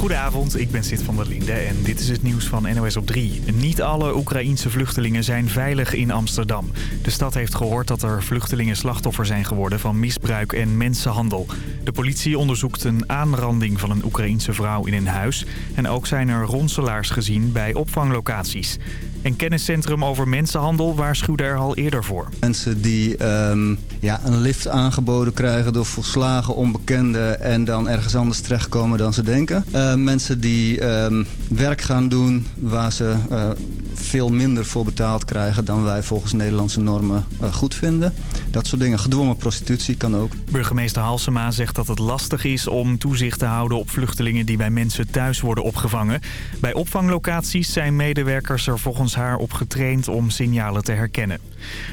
Goedenavond, ik ben Sid van der Linde en dit is het nieuws van NOS op 3. Niet alle Oekraïense vluchtelingen zijn veilig in Amsterdam. De stad heeft gehoord dat er vluchtelingen slachtoffer zijn geworden van misbruik en mensenhandel. De politie onderzoekt een aanranding van een Oekraïense vrouw in een huis. En ook zijn er ronselaars gezien bij opvanglocaties. Een kenniscentrum over mensenhandel waarschuwde er al eerder voor. Mensen die ehm, ja, een lift aangeboden krijgen door volslagen onbekenden... en dan ergens anders terechtkomen dan ze denken. Uh, mensen die ehm, werk gaan doen waar ze uh, veel minder voor betaald krijgen... dan wij volgens Nederlandse normen uh, goed vinden. Dat soort dingen. Gedwongen prostitutie kan ook. Burgemeester Halsema zegt dat het lastig is om toezicht te houden op vluchtelingen... die bij mensen thuis worden opgevangen. Bij opvanglocaties zijn medewerkers er volgens haar op getraind om signalen te herkennen.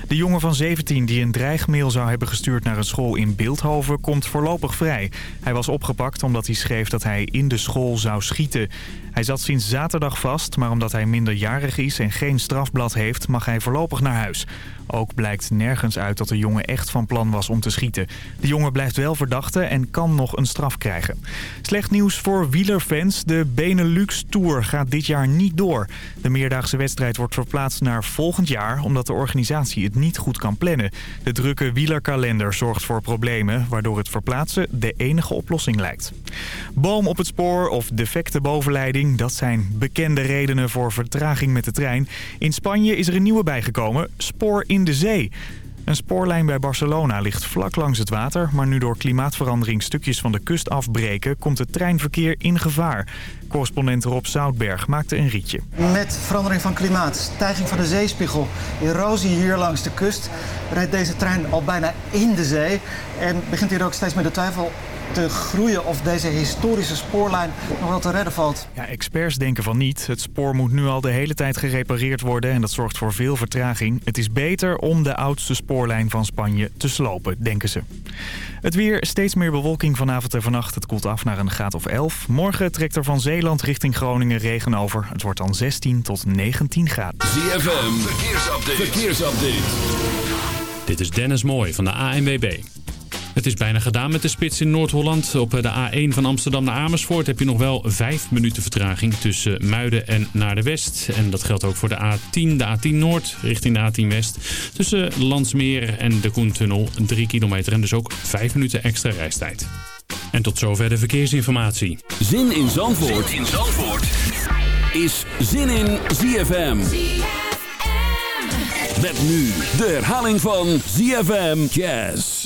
De jongen van 17 die een dreigmail zou hebben gestuurd naar een school in Beeldhoven komt voorlopig vrij. Hij was opgepakt omdat hij schreef dat hij in de school zou schieten. Hij zat sinds zaterdag vast, maar omdat hij minderjarig is en geen strafblad heeft, mag hij voorlopig naar huis. Ook blijkt nergens uit dat de jongen echt van plan was om te schieten. De jongen blijft wel verdachte en kan nog een straf krijgen. Slecht nieuws voor wielerfans. De Benelux Tour gaat dit jaar niet door. De meerdaagse wedstrijd wordt verplaatst naar volgend jaar... omdat de organisatie het niet goed kan plannen. De drukke wielerkalender zorgt voor problemen... waardoor het verplaatsen de enige oplossing lijkt. Boom op het spoor of defecte bovenleiding... dat zijn bekende redenen voor vertraging met de trein. In Spanje is er een nieuwe bijgekomen. Spoor de zee. Een spoorlijn bij Barcelona ligt vlak langs het water... maar nu door klimaatverandering stukjes van de kust afbreken... komt het treinverkeer in gevaar. Correspondent Rob Zoutberg maakte een rietje. Met verandering van klimaat, stijging van de zeespiegel, erosie hier langs de kust... rijdt deze trein al bijna in de zee... en begint hier ook steeds meer de twijfel te groeien of deze historische spoorlijn nog wel te redden valt. Ja, experts denken van niet. Het spoor moet nu al de hele tijd gerepareerd worden en dat zorgt voor veel vertraging. Het is beter om de oudste spoorlijn van Spanje te slopen, denken ze. Het weer, steeds meer bewolking vanavond en vannacht. Het koelt af naar een graad of 11. Morgen trekt er van Zeeland richting Groningen regen over. Het wordt dan 16 tot 19 graden. ZFM, verkeersupdate. verkeersupdate. Dit is Dennis Mooij van de ANWB. Het is bijna gedaan met de spits in Noord-Holland. Op de A1 van Amsterdam naar Amersfoort heb je nog wel 5 minuten vertraging tussen Muiden en naar de West. En dat geldt ook voor de A10, de A10 Noord richting de A10 West. Tussen Landsmeer en de Koentunnel 3 kilometer en dus ook 5 minuten extra reistijd. En tot zover de verkeersinformatie. Zin in Zandvoort, zin in Zandvoort. is Zin in ZFM. Met nu de herhaling van ZFM Jazz.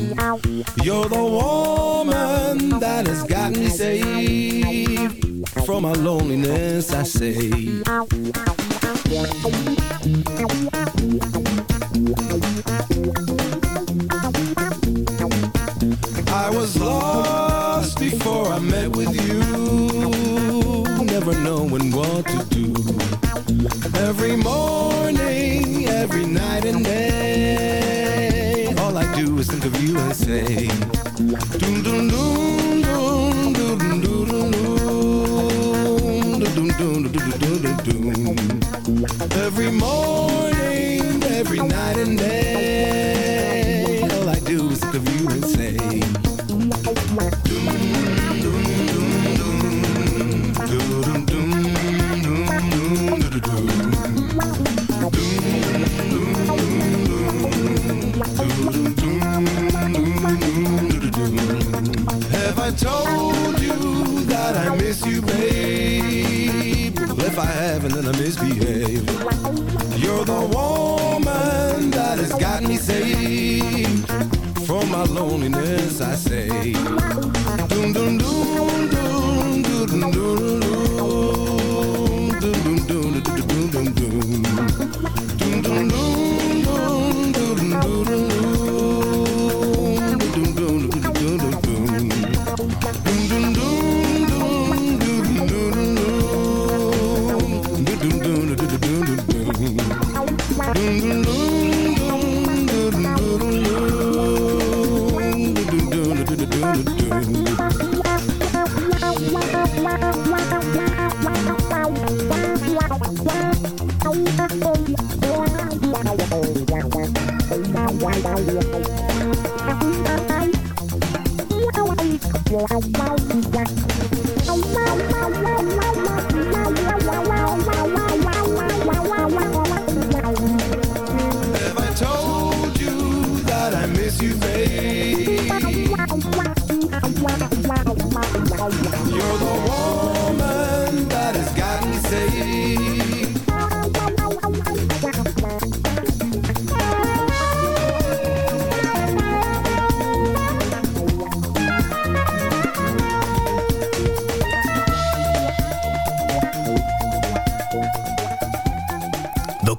You're the woman that has got me saved from my loneliness. I say. I was lost before I met with you, never knowing what to do. Every morning, the same told you that I miss you, babe. If I haven't, then I misbehave. You're the woman that has got me saved from my loneliness. I say, doom doom doom doom doom doom.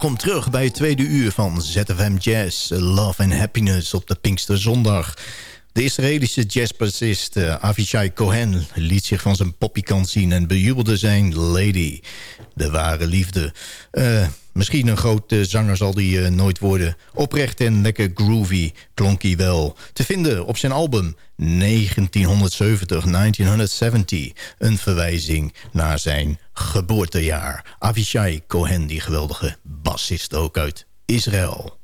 Welkom terug bij het tweede uur van ZFM Jazz, Love and Happiness op de Pinksterzondag. De Israëlische jazzbassist uh, Avishai Cohen liet zich van zijn poppykant zien... en bejubelde zijn Lady, de ware liefde. Uh, misschien een grote zanger zal die uh, nooit worden. Oprecht en lekker groovy klonk hij wel. Te vinden op zijn album 1970, 1970. Een verwijzing naar zijn geboortejaar. Avishai Cohen, die geweldige bassist ook uit Israël.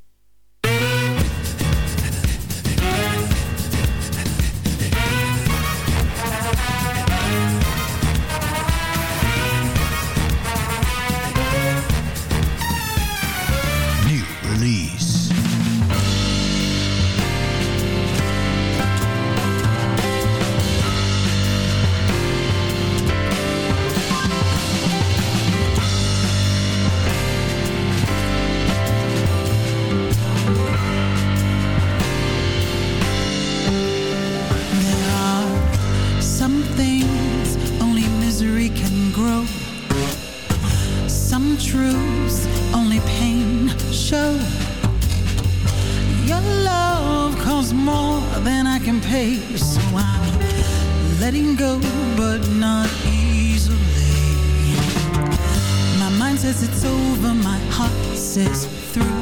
it's over, my heart says through.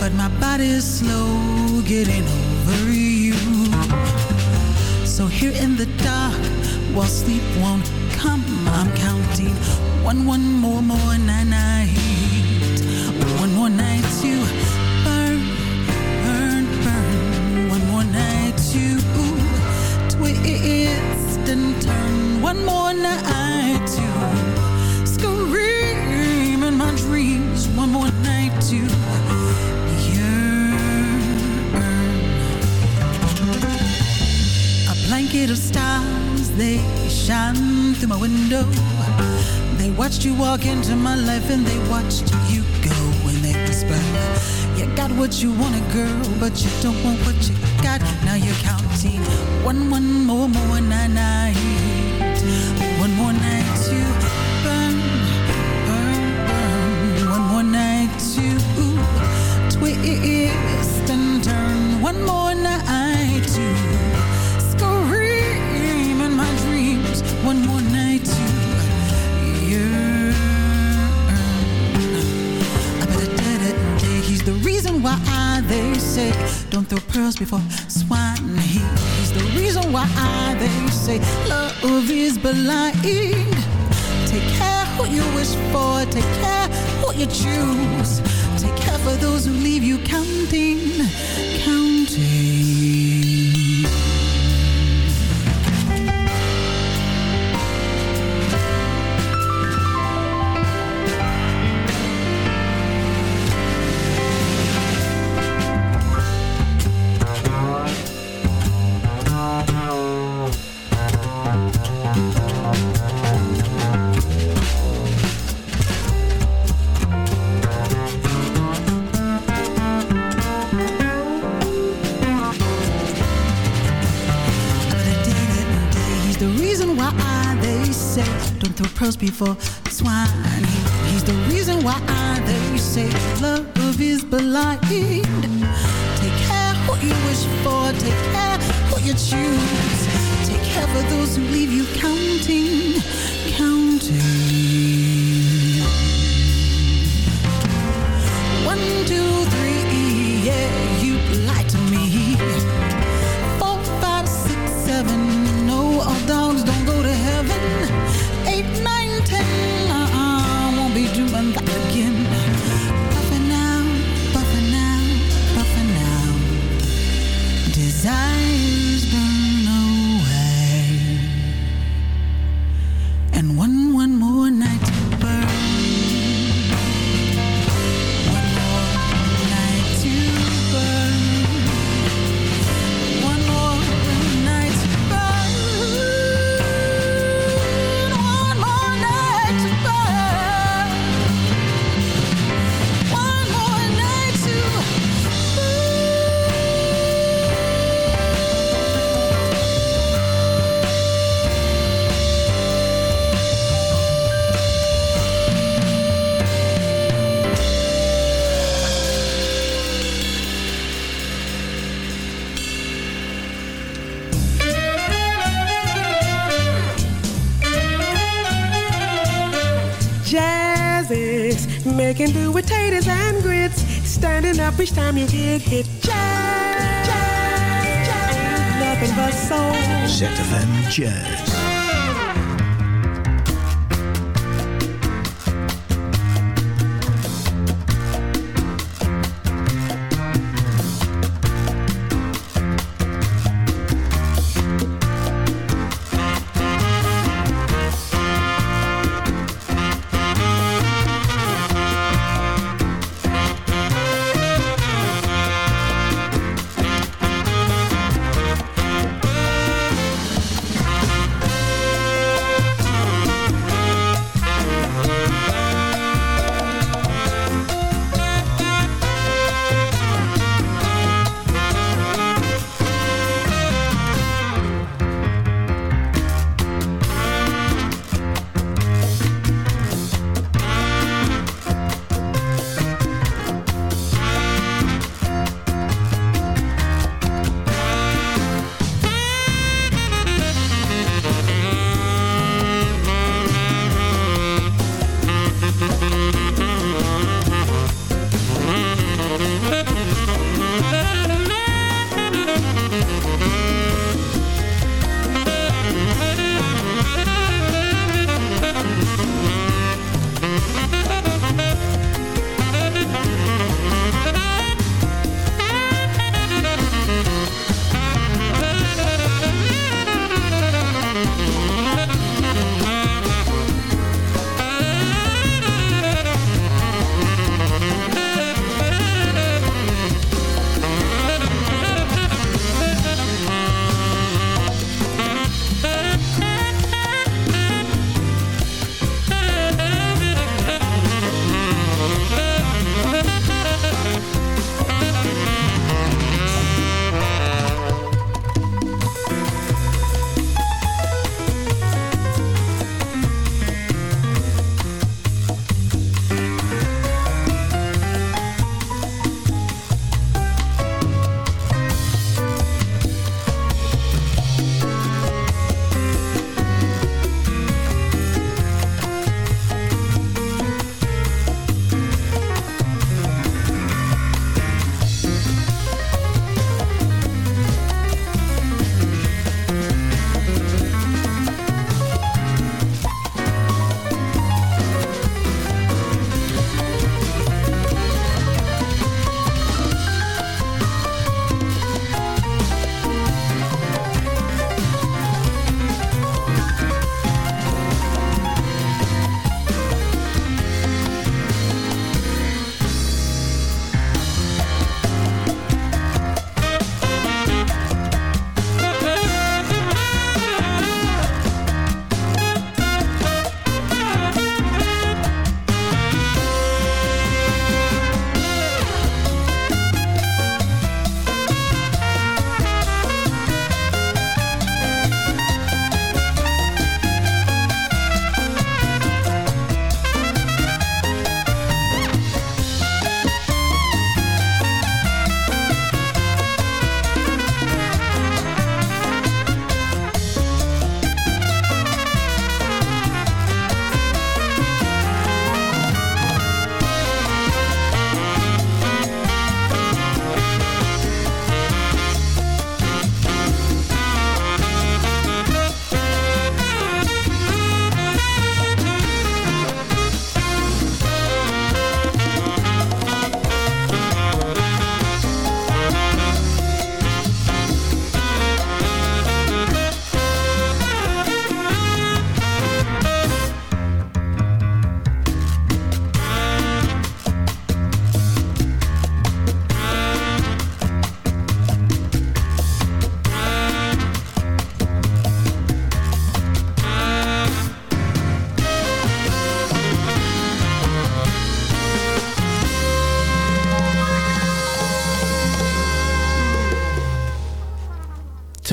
But my body's slow getting over you. So here in the dark, while sleep won't come, I'm counting one, one more, more night. One more night to burn, burn, burn. One more night to twist and turn. One more night. one more night to yearn. A blanket of stars, they shine through my window. They watched you walk into my life and they watched you go and they whisper, You got what you wanted, girl, but you don't want what you got. Now you're counting one, one more, more night, night. One more night to east and turn one more night to scream in my dreams one more night to yearn. He's the reason why I, they say, don't throw pearls before swine. He's the reason why I, they say, love is blind. Take care who you wish for, take care who you choose. Care for those who leave you counting, counting. Pearls before swine. He's the reason why they say love is blind. Take care who you wish for, take care who you choose. Take care for those who leave you counting, counting. Fits. Making do with taters and grits. Standing up each time you get hit. Jazz, jazz, jazz. Nothing but soul. ZFM Jazz.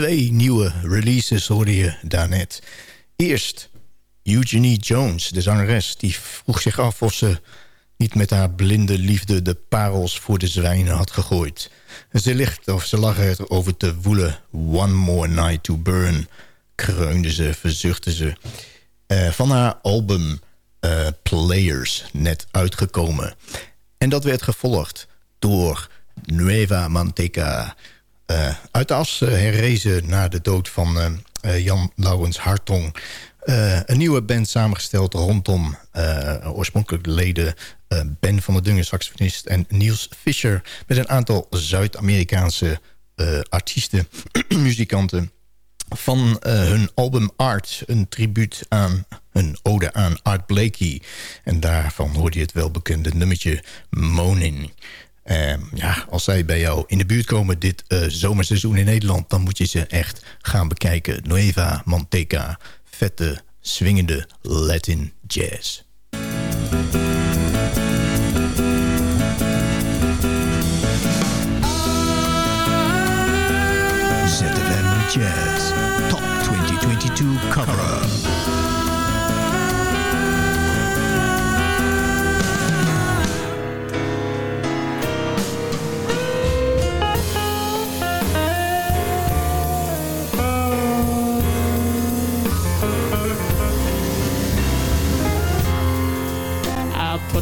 Twee nieuwe releases hoorde je daarnet. Eerst Eugenie Jones, de zangeres. Die vroeg zich af of ze niet met haar blinde liefde... de parels voor de zwijnen had gegooid. Ze, ligt, of ze lag erover te woelen. One more night to burn, kreunde ze, verzuchtte ze. Uh, van haar album eh, Players net uitgekomen. En dat werd gevolgd door Nueva Manteca. Uh, uit de as herrezen na de dood van Jan Laurens Hartong. een nieuwe band samengesteld rondom oorspronkelijke leden... Ben van der Dungen, saxofonist en Niels Fischer... met een aantal Zuid-Amerikaanse artiesten, muzikanten van hun album Art. Een tribuut aan, een ode aan Art Blakey. En daarvan hoorde je het welbekende nummertje Monin. Uh, ja, als zij bij jou in de buurt komen dit uh, zomerseizoen in Nederland... dan moet je ze echt gaan bekijken. Nueva Manteca, vette, swingende Latin jazz. ZFM Jazz. 2022 cover.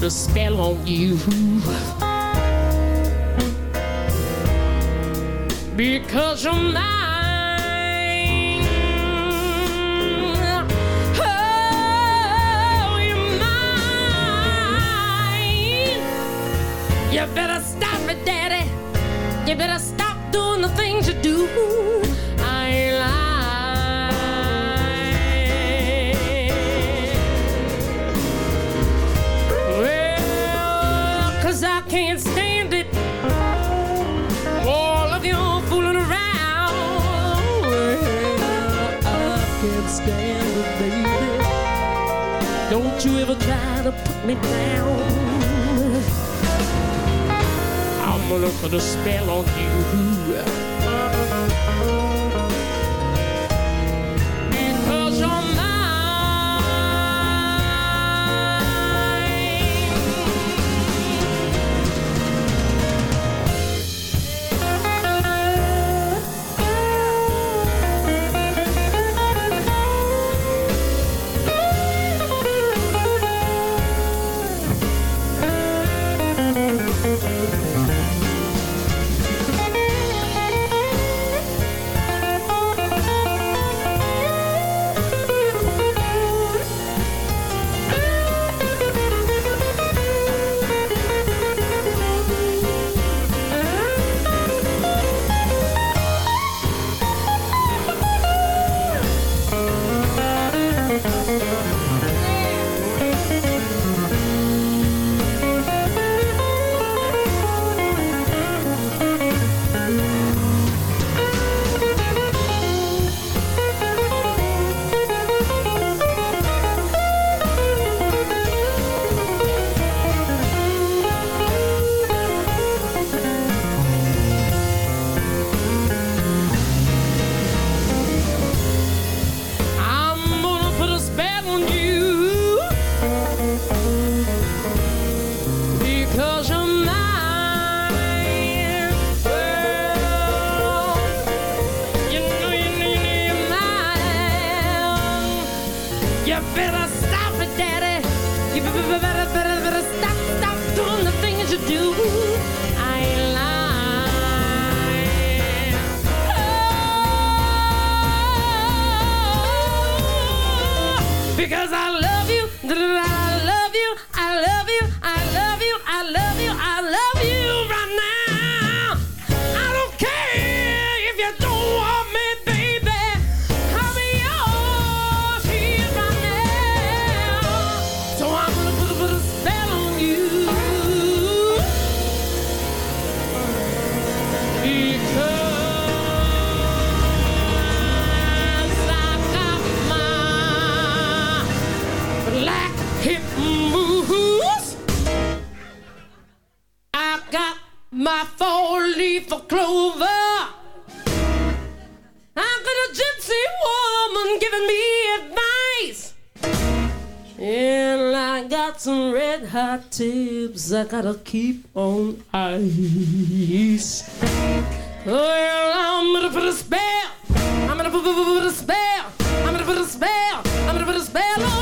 A spell on you because oh, you're mine. You better stop it, Daddy. You better stop doing the things you do. You ever try to put me down. I'm gonna put a spell on you. My four-leaf clover. I got a gypsy woman giving me advice. And I got some red hot tips I gotta keep on ice. Well, I'm gonna put a spell. I'm gonna put a spell. I'm gonna put a spell. I'm gonna put a spell on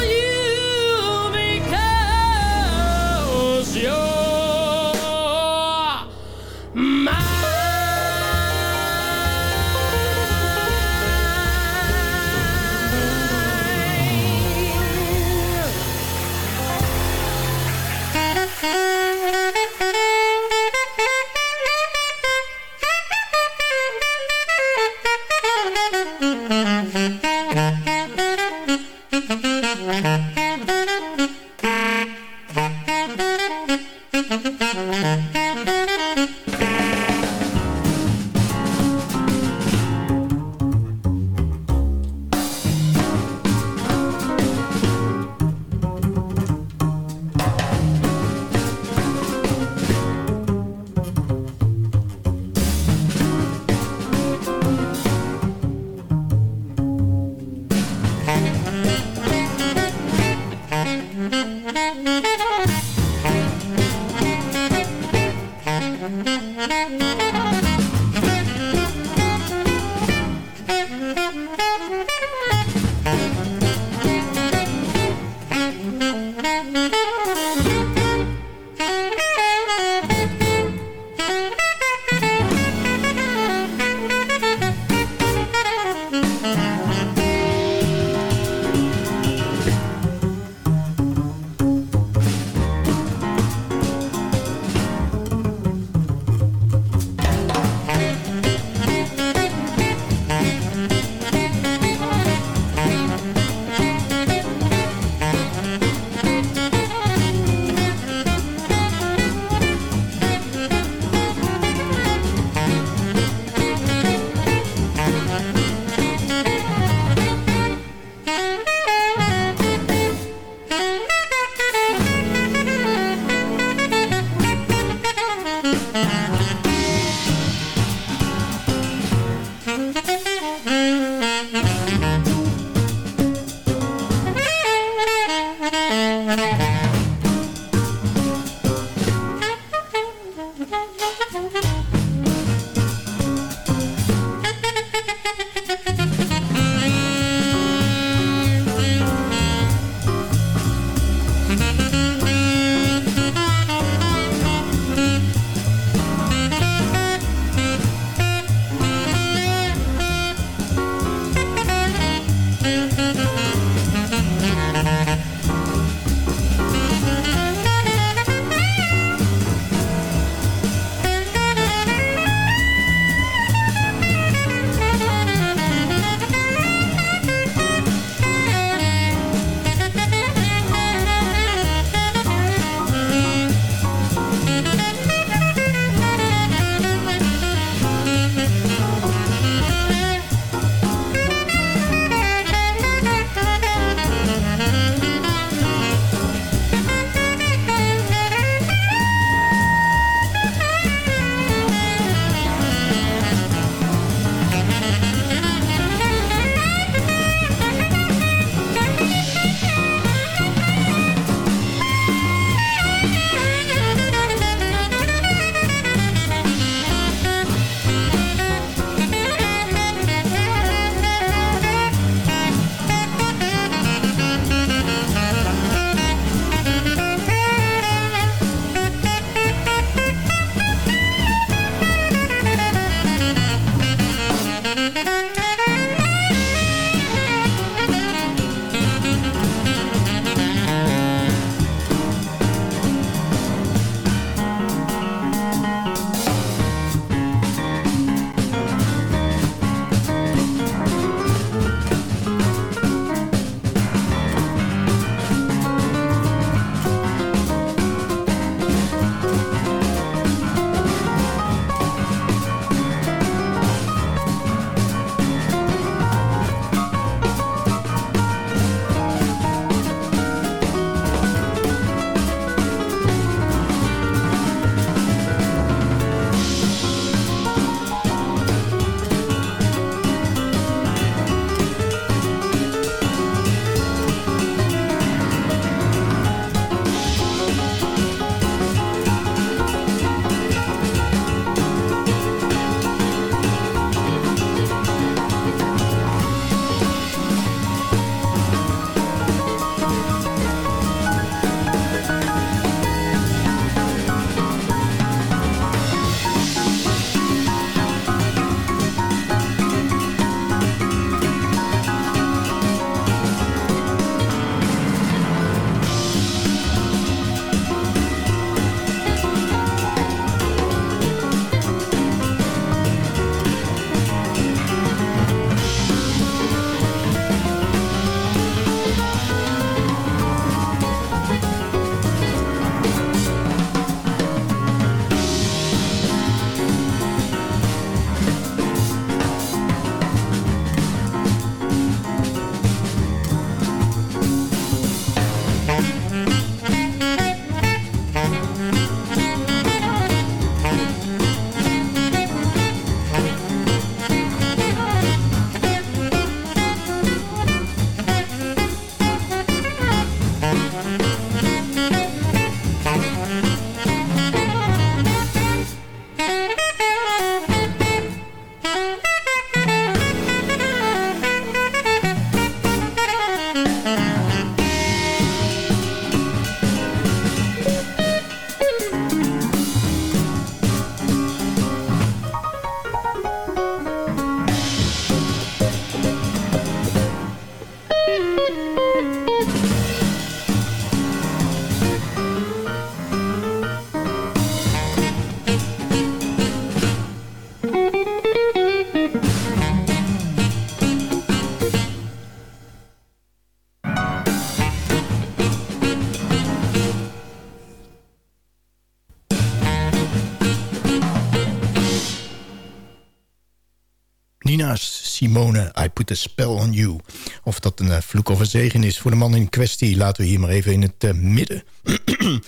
Simone, I Put a Spell on You. Of dat een eh, vloek of een zegen is voor de man in kwestie... laten we hier maar even in het eh, midden.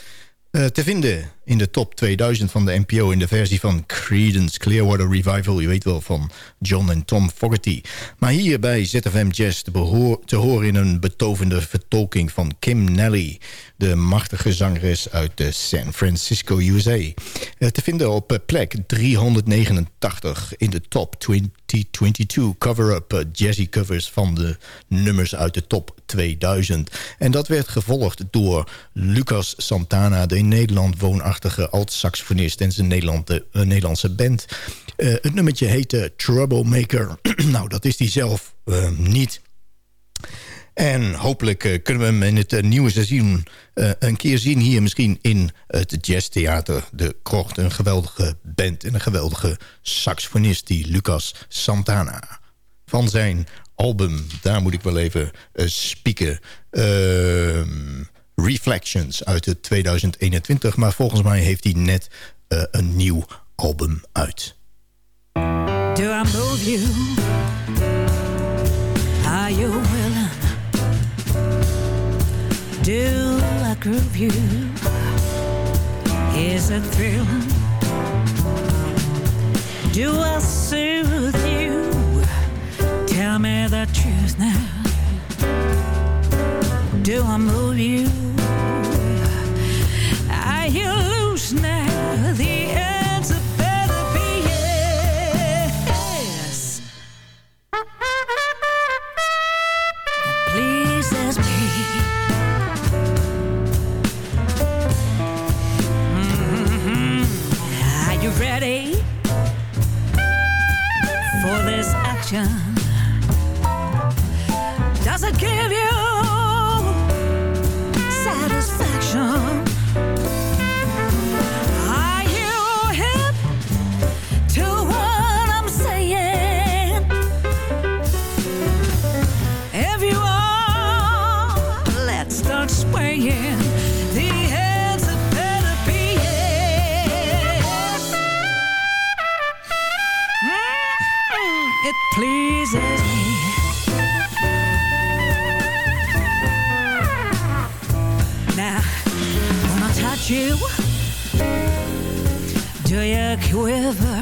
Eh, te vinden in de top 2000 van de NPO... in de versie van Creedence Clearwater Revival. Je weet wel, van John en Tom Fogerty. Maar hier bij ZFM Jazz te, horen in een betovende vertolking van Kim Nelly... de machtige zangeres uit de San Francisco, USA. Eh, te vinden op eh, plek 389 in de top 2022 cover-up eh, jazzy covers... van de nummers uit de top 2000. En dat werd gevolgd door Lucas Santana... de in Nederland woonachtige alt-saxofonist en zijn Nederlandse, uh, Nederlandse band. Uh, het nummertje heette Troublemaker. nou, dat is hij zelf uh, niet. En hopelijk kunnen we hem in het nieuwe seizoen een keer zien... hier misschien in het jazztheater De Krocht. Een geweldige band en een geweldige saxofonist... die Lucas Santana. Van zijn album, daar moet ik wel even spieken... Ehm, Reflections uit het 2021. Maar volgens mij heeft hij net een nieuw album uit. Do I move you? Are you willing? Do I groove you? Is it thrilling? Do I soothe you? Tell me the truth now. Do I move you? Are you? The answer better be yes. Are you ready for this action? You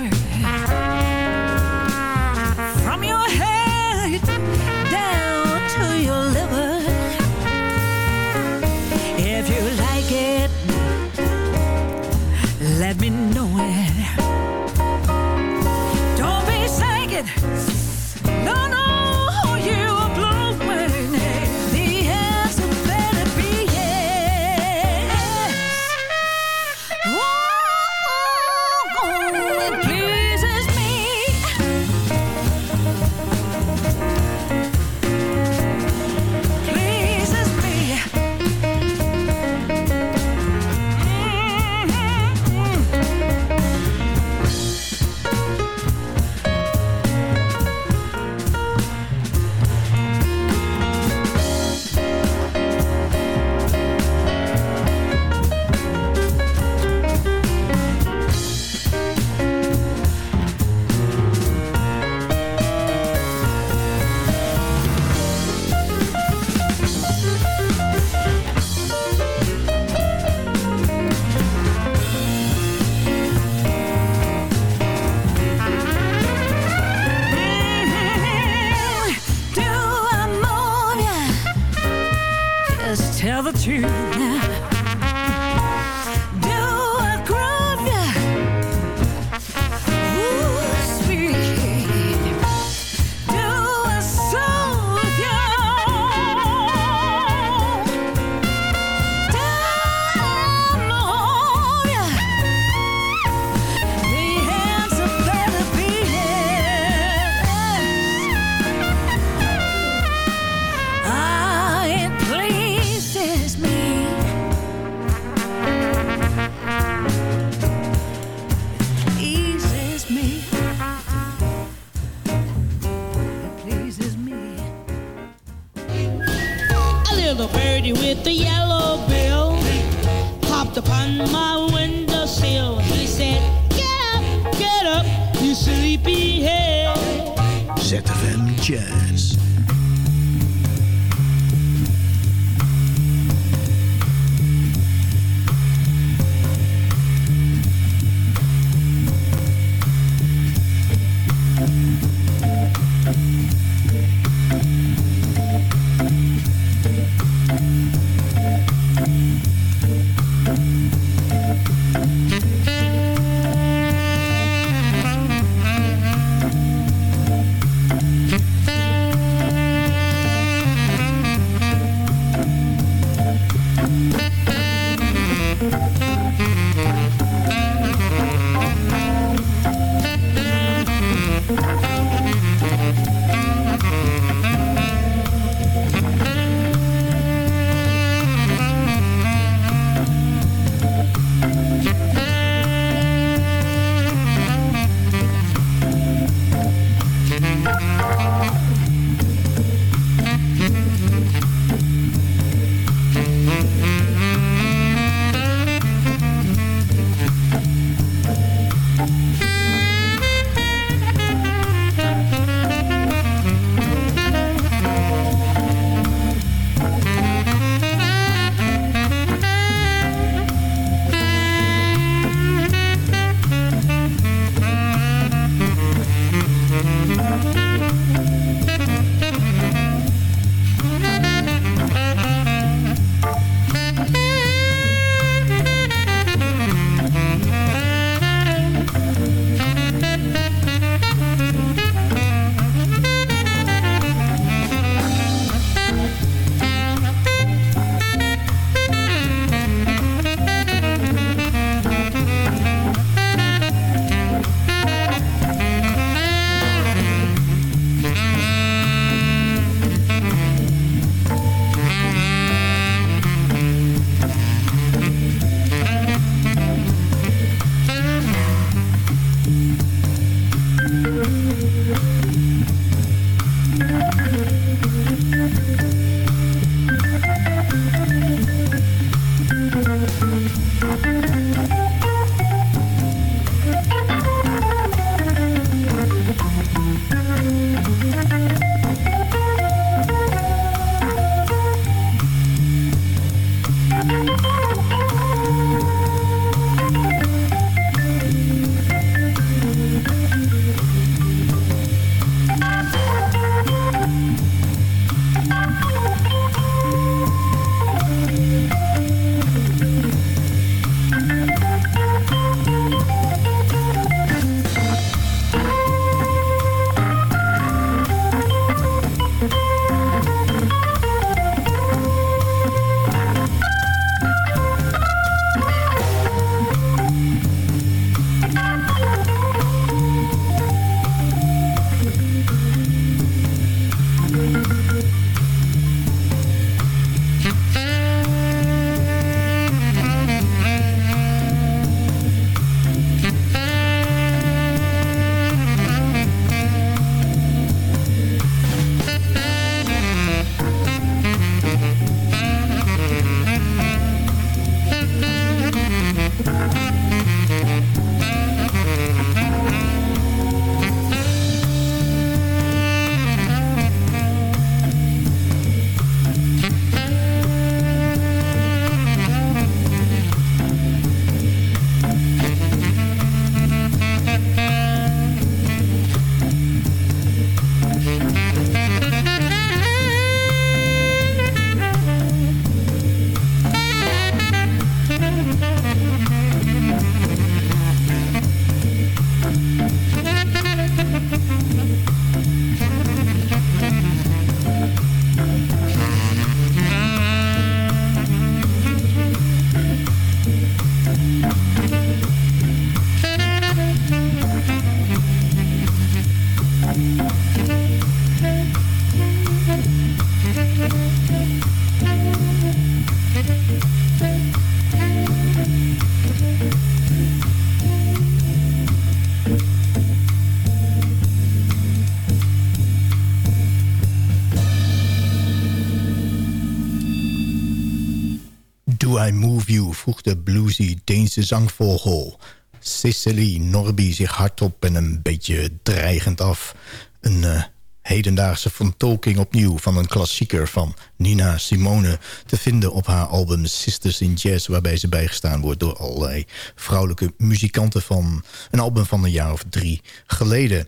Move You, vroeg de bluesy Deense zangvogel. Cicely Norby zich hardop en een beetje dreigend af. Een uh, hedendaagse vertolking opnieuw van een klassieker van Nina Simone... te vinden op haar album Sisters in Jazz... waarbij ze bijgestaan wordt door allerlei vrouwelijke muzikanten... van een album van een jaar of drie geleden...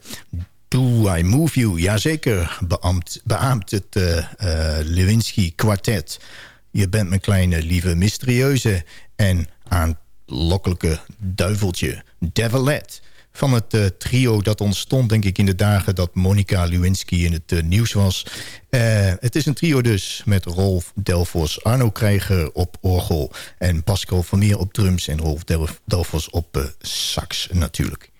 Do I Move You? Jazeker, beaamt, beaamt het uh, uh, Lewinsky kwartet. Je bent mijn kleine, lieve, mysterieuze en aanlokkelijke duiveltje, Devilet van het uh, trio dat ontstond denk ik in de dagen dat Monica Lewinsky in het uh, nieuws was. Uh, het is een trio dus met Rolf Delfos, Arno Krijger op orgel... en Pascal Vermeer op drums en Rolf Delfos op sax natuurlijk.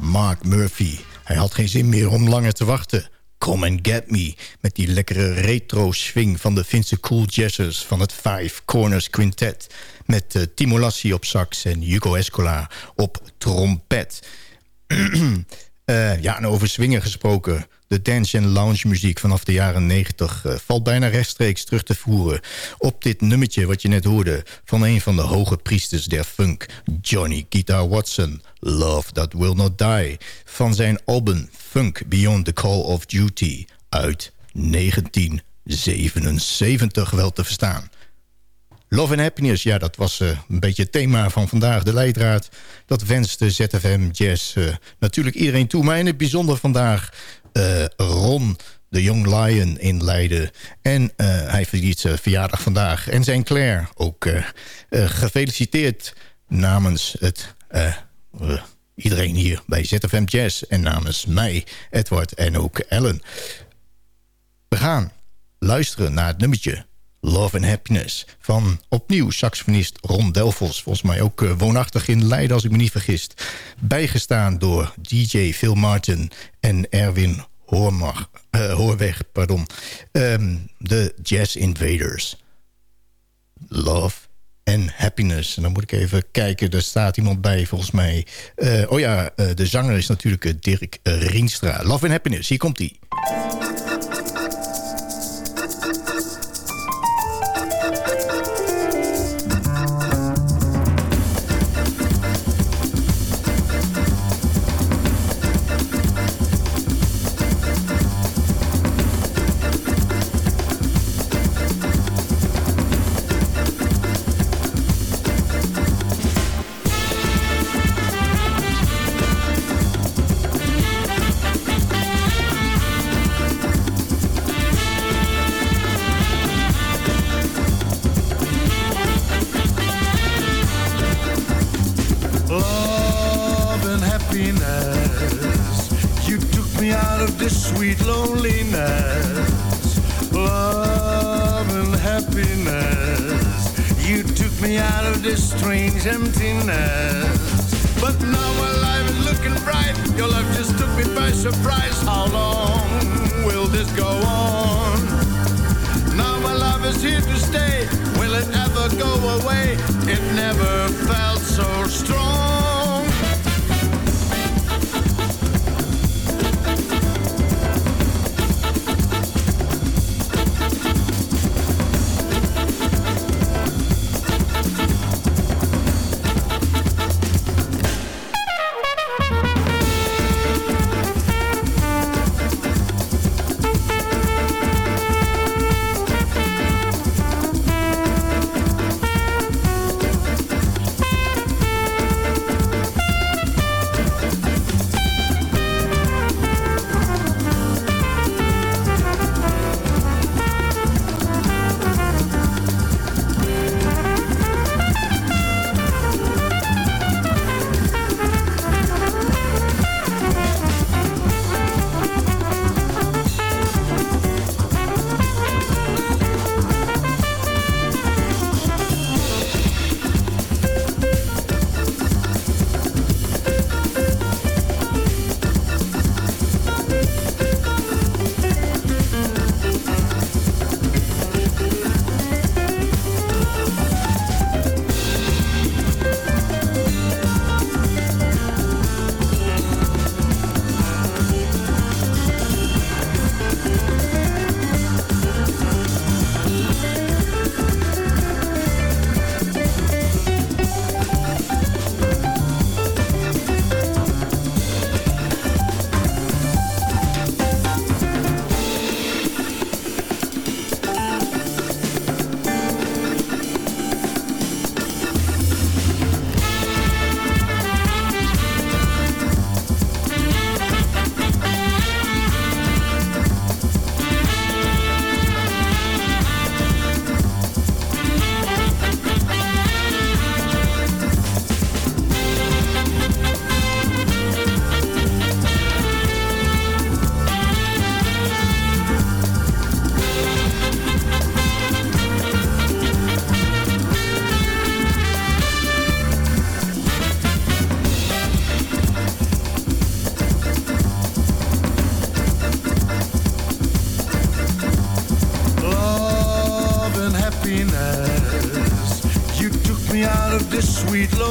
Mark Murphy. Hij had geen zin meer om langer te wachten. Come and Get Me. Met die lekkere retro swing van de Finse Cool Jazzers van het Five Corners Quintet. Met uh, Timo Lassi op sax en Hugo Escola op trompet. Eh, ja, en over swingen gesproken. De dance- en lounge muziek vanaf de jaren 90 uh, valt bijna rechtstreeks terug te voeren... op dit nummertje wat je net hoorde... van een van de hoge priesters der funk, Johnny Guitar Watson. Love That Will Not Die. Van zijn album Funk Beyond the Call of Duty uit 1977 wel te verstaan. Love and Happiness, ja, dat was uh, een beetje het thema van vandaag. De leidraad, dat wenste ZFM Jazz uh, natuurlijk iedereen toe. Maar in het bijzonder vandaag uh, Ron, de Young Lion in Leiden. En hij viert zijn verjaardag vandaag. En zijn Claire ook gefeliciteerd namens het, iedereen hier bij ZFM Jazz. En namens mij, Edward en ook Ellen. We gaan luisteren naar het nummertje Love and Happiness van opnieuw saxofonist Ron Delfos. Volgens mij ook uh, woonachtig in Leiden als ik me niet vergis. Bijgestaan door DJ Phil Martin en Erwin uh, Hoorweg. Pardon. Um, de Jazz Invaders. Love and Happiness. En dan moet ik even kijken, er staat iemand bij volgens mij. Uh, oh ja, de zanger is natuurlijk Dirk Rienstra. Love and Happiness, hier komt hij.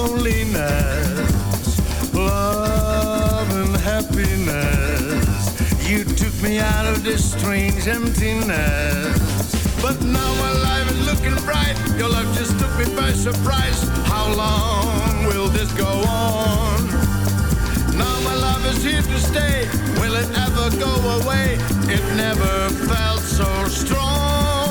Loneliness. Love and happiness. You took me out of this strange emptiness. But now my life is looking bright. Your love just took me by surprise. How long will this go on? Now my love is here to stay. Will it ever go away? It never felt so strong.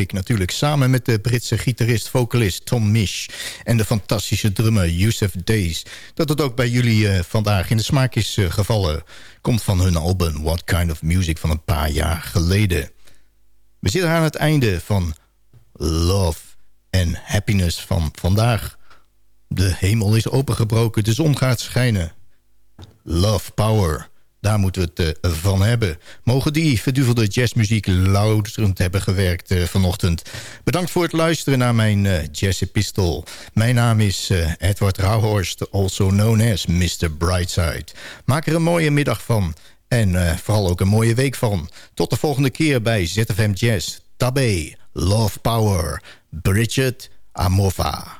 Ik natuurlijk samen met de Britse gitarist-vocalist Tom Misch... en de fantastische drummer Yusuf Days... dat het ook bij jullie eh, vandaag in de smaak is eh, gevallen. Komt van hun album What Kind of Music van een paar jaar geleden. We zitten aan het einde van Love and Happiness van vandaag. De hemel is opengebroken, de zon gaat schijnen. Love Power... Daar moeten we het eh, van hebben. Mogen die verduvelde jazzmuziek louterend hebben gewerkt uh, vanochtend. Bedankt voor het luisteren naar mijn uh, jazz epistel. Mijn naam is Edward Rauhorst, also known as Mr. Brightside. Maak er een mooie middag van. En vooral ook een mooie week van. Tot de volgende keer bij ZFM Jazz. Tabé, Love Power, Bridget Amova.